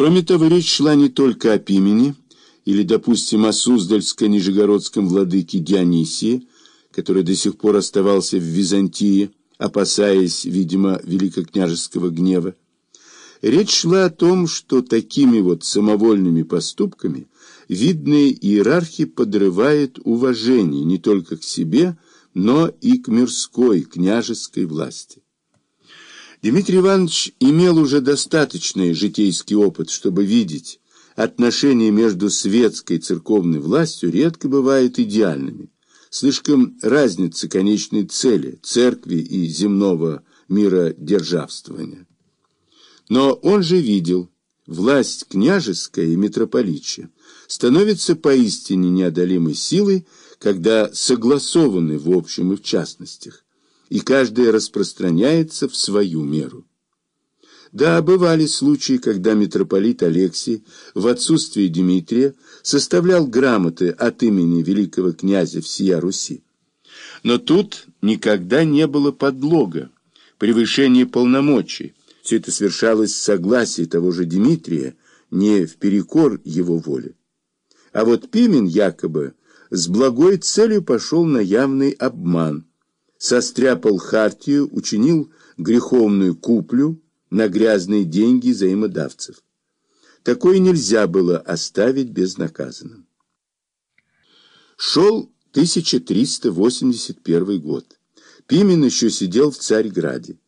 Кроме того, речь шла не только о Пимене, или, допустим, о Суздальско-Нижегородском владыке Дионисии, который до сих пор оставался в Византии, опасаясь, видимо, великокняжеского гнева. Речь шла о том, что такими вот самовольными поступками видные иерархи подрывают уважение не только к себе, но и к мирской, княжеской власти. Дмитрий Иванович имел уже достаточный житейский опыт, чтобы видеть, отношения между светской и церковной властью редко бывают идеальными. Слишком разница конечной цели церкви и земного мира державствования. Но он же видел, власть княжеская и митрополичья становится поистине неодолимой силой, когда согласованы в общем и в частностях, и каждая распространяется в свою меру. Да, бывали случаи, когда митрополит Алексий в отсутствие Дмитрия составлял грамоты от имени великого князя всея Руси. Но тут никогда не было подлога, превышения полномочий. Все это совершалось в согласии того же Дмитрия, не в перекор его воле. А вот Пимен якобы с благой целью пошел на явный обман, состряпал хартию, учинил греховную куплю, на грязные деньги взаимодавцев. Такое нельзя было оставить безнаказанным. Шел 1381 год. Пимен еще сидел в Царьграде.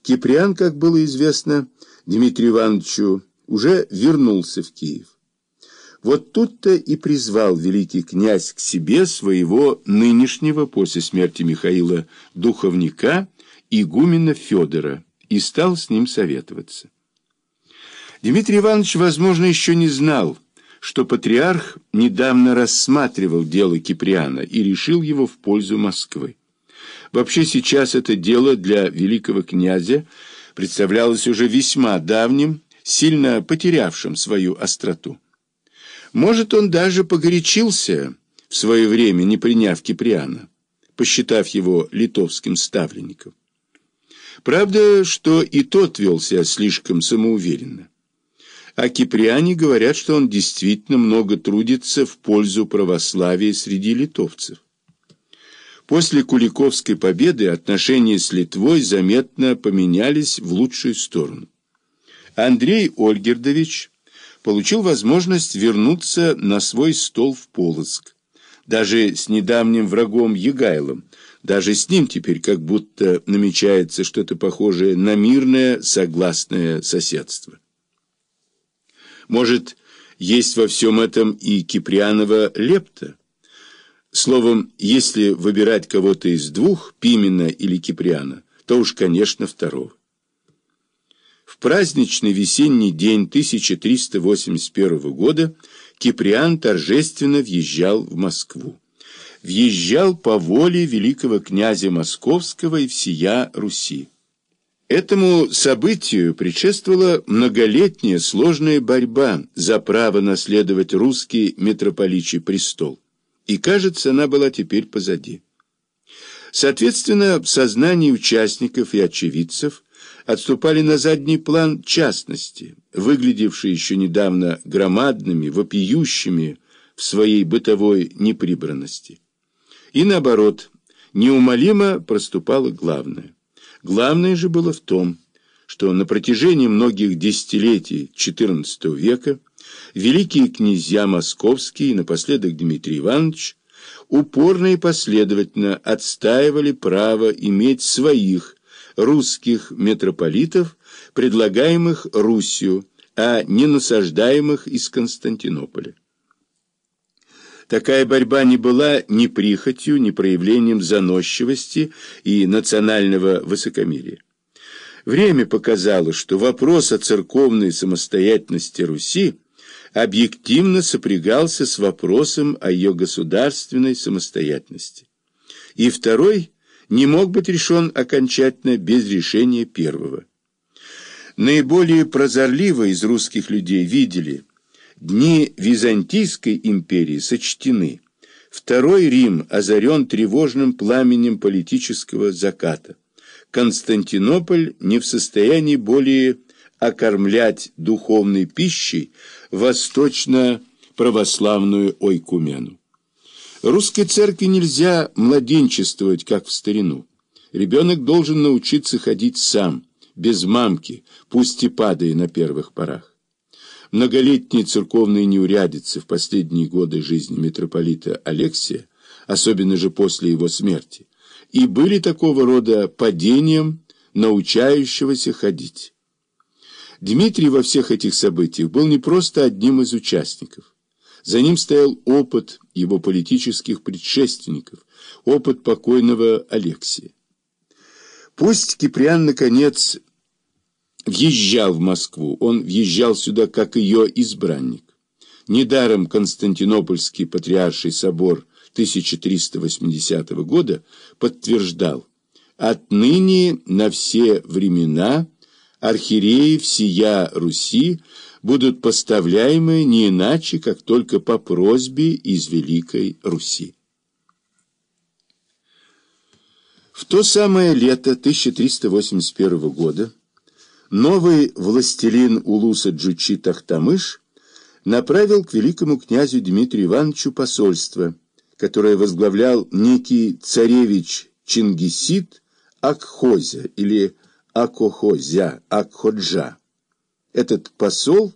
Киприан, как было известно Дмитрию Ивановичу, уже вернулся в Киев. Вот тут-то и призвал великий князь к себе своего нынешнего после смерти Михаила духовника игумена Федора, и стал с ним советоваться. Дмитрий Иванович, возможно, еще не знал, что патриарх недавно рассматривал дело Киприана и решил его в пользу Москвы. Вообще сейчас это дело для великого князя представлялось уже весьма давним, сильно потерявшим свою остроту. Может, он даже погорячился в свое время, не приняв Киприана, посчитав его литовским ставленником. Правда, что и тот вел себя слишком самоуверенно. А киприане говорят, что он действительно много трудится в пользу православия среди литовцев. После Куликовской победы отношения с Литвой заметно поменялись в лучшую сторону. Андрей Ольгердович получил возможность вернуться на свой стол в Полоцк, даже с недавним врагом Егайлом, даже с ним теперь как будто намечается что-то похожее на мирное согласное соседство. Может, есть во всем этом и Киприанова лепта? Словом, если выбирать кого-то из двух, Пимена или Киприана, то уж, конечно, второго. В праздничный весенний день 1381 года Киприан торжественно въезжал в Москву въезжал по воле великого князя Московского и всея Руси. Этому событию предшествовала многолетняя сложная борьба за право наследовать русский митрополичий престол, и, кажется, она была теперь позади. Соответственно, в сознании участников и очевидцев отступали на задний план частности, выглядевшие еще недавно громадными, вопиющими в своей бытовой неприбранности. И наоборот, неумолимо проступало главное. Главное же было в том, что на протяжении многих десятилетий XIV века великие князья московские и напоследок Дмитрий Иванович упорно и последовательно отстаивали право иметь своих русских митрополитов, предлагаемых Русью, а не насаждаемых из Константинополя. Такая борьба не была ни прихотью, ни проявлением заносчивости и национального высокомерия. Время показало, что вопрос о церковной самостоятельности Руси объективно сопрягался с вопросом о ее государственной самостоятельности. И второй не мог быть решен окончательно без решения первого. Наиболее прозорливо из русских людей видели – Дни Византийской империи сочтены. Второй Рим озарен тревожным пламенем политического заката. Константинополь не в состоянии более окормлять духовной пищей восточно-православную ойкумену. Русской церкви нельзя младенчествовать, как в старину. Ребенок должен научиться ходить сам, без мамки, пусть и падая на первых порах. Многолетние церковные неурядицы в последние годы жизни митрополита Алексия, особенно же после его смерти, и были такого рода падением научающегося ходить. Дмитрий во всех этих событиях был не просто одним из участников. За ним стоял опыт его политических предшественников, опыт покойного Алексия. Пусть Киприан, наконец, въезжал в Москву, он въезжал сюда как ее избранник. Недаром Константинопольский патриарший собор 1380 года подтверждал «Отныне на все времена архиереи всея Руси будут поставляемы не иначе, как только по просьбе из Великой Руси». В то самое лето 1381 года новый властелин Улуса Джучи Тахтамыш направил к великому князю Дмитрию Ивановичу посольство, которое возглавлял некий царевич Чингисид Акхозя или Акохозя, Акходжа. Этот посол,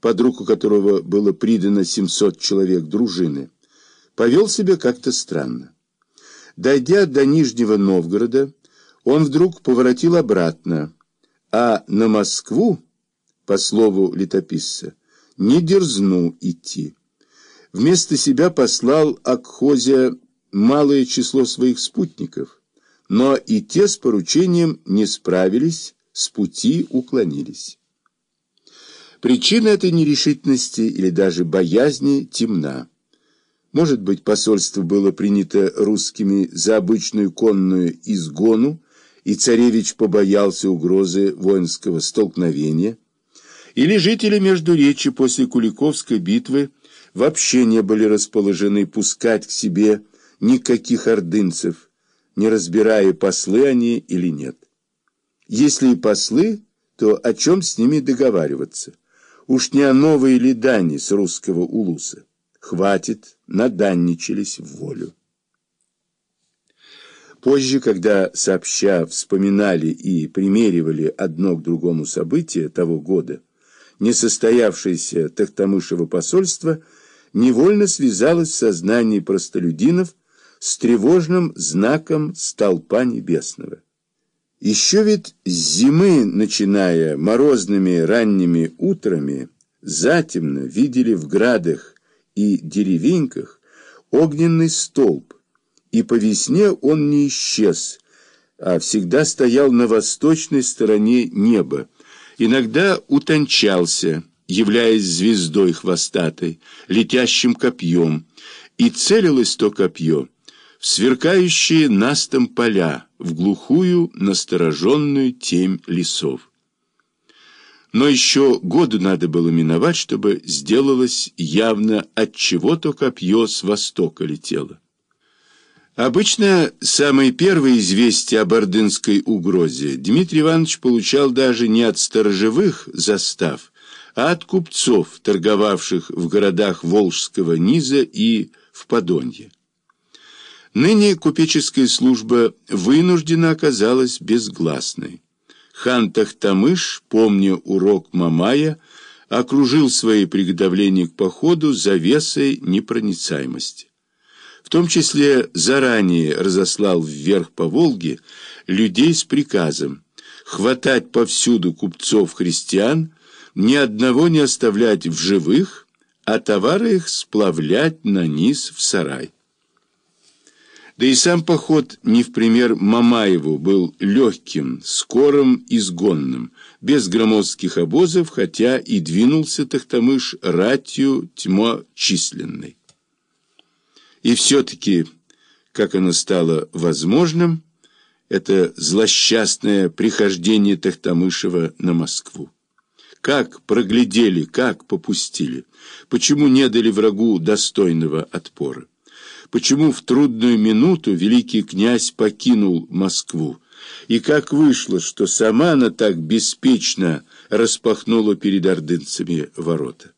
под руку которого было придано 700 человек дружины, повел себя как-то странно. Дойдя до Нижнего Новгорода, он вдруг поворотил обратно, а на Москву, по слову летописца, не дерзну идти. Вместо себя послал Акхозия малое число своих спутников, но и те с поручением не справились, с пути уклонились. Причина этой нерешительности или даже боязни темна. Может быть, посольство было принято русскими за обычную конную изгону, и царевич побоялся угрозы воинского столкновения, или жители Междуречи после Куликовской битвы вообще не были расположены пускать к себе никаких ордынцев, не разбирая, послы они или нет. Если и послы, то о чем с ними договариваться? Уж не о новой ли дани с русского улуса. Хватит, наданничались в волю. Позже, когда сообща вспоминали и примеривали одно к другому события того года, несостоявшееся Тахтамышево посольство невольно связалось в сознании простолюдинов с тревожным знаком столпа небесного. Еще ведь с зимы, начиная морозными ранними утрами, затемно видели в градах и деревеньках огненный столб, и по весне он не исчез, а всегда стоял на восточной стороне неба, иногда утончался, являясь звездой хвостатой, летящим копьем, и целилось то копье в сверкающие настом поля, в глухую настороженную темь лесов. Но еще году надо было миновать, чтобы сделалось явно, от чего то копье с востока летело. Обычно самые первые известия об ордынской угрозе Дмитрий Иванович получал даже не от сторожевых застав, а от купцов, торговавших в городах Волжского низа и в Подонье. Ныне купеческая служба вынуждена оказалась безгласной. Хан Тахтамыш, помня урок Мамая, окружил свои приготовления к походу завесой непроницаемости. В том числе заранее разослал вверх по Волге людей с приказом хватать повсюду купцов-христиан, ни одного не оставлять в живых, а товары их сплавлять на низ в сарай. Да и сам поход не в пример Мамаеву был легким, скорым и сгонным, без громоздких обозов, хотя и двинулся Тахтамыш ратью тьмо численной. И все-таки, как оно стало возможным, это злосчастное прихождение Тахтамышева на Москву. Как проглядели, как попустили, почему не дали врагу достойного отпора, почему в трудную минуту великий князь покинул Москву, и как вышло, что сама она так беспечно распахнула перед ордынцами ворота.